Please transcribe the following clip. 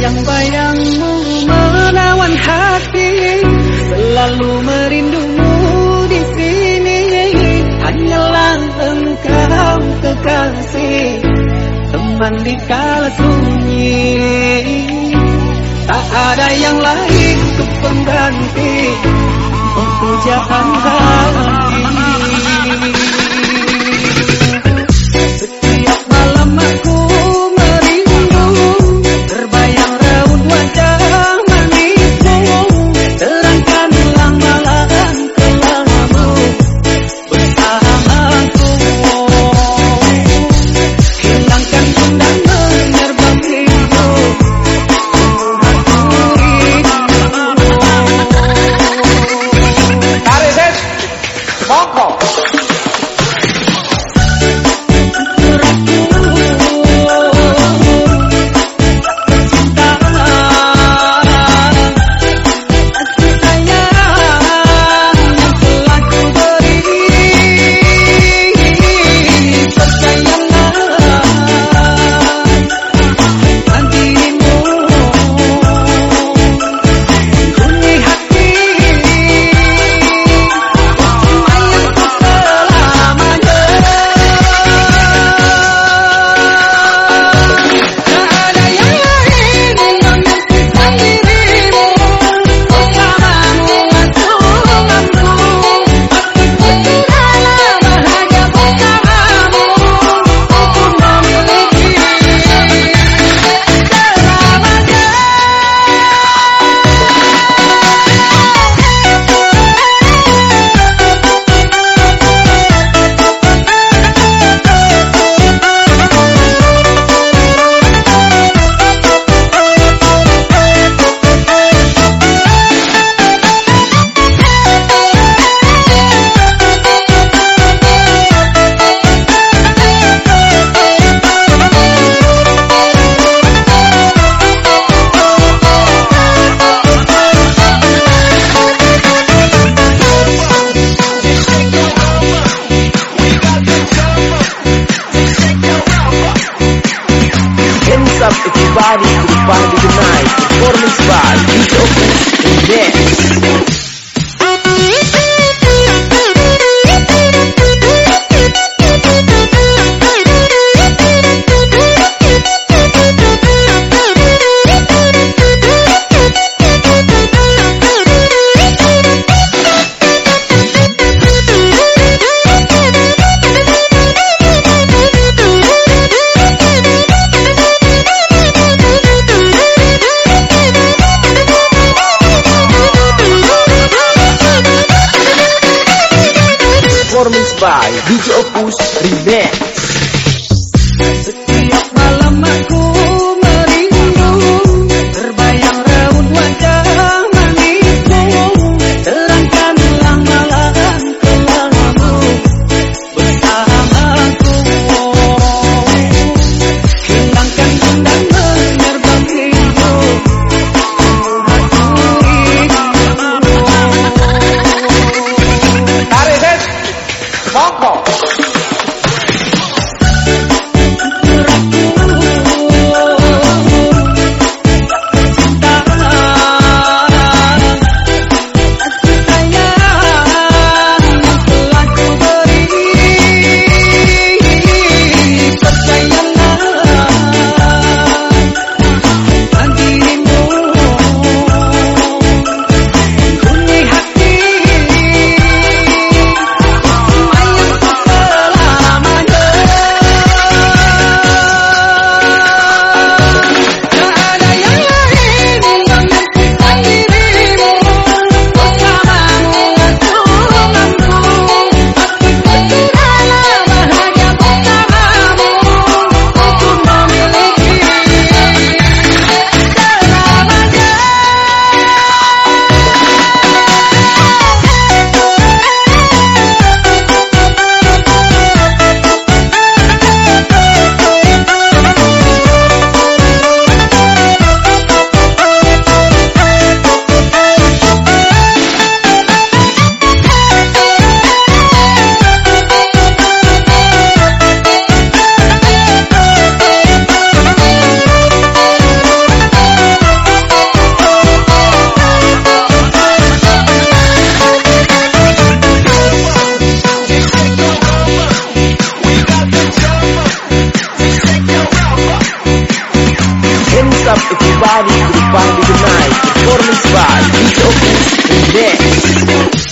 Bayang-bayangmu menawan hati Selalu merindumu di sini. Hanyalah engkau kekasih Teman di kala sunyi. Tak ada yang lain untuk pengganti Untuk pujaan hati everybody to party tonight. Performance by DJ Opus and Dance. By DJ Opus Remix Limbs up if your body o the party demais. Performance é o que dance.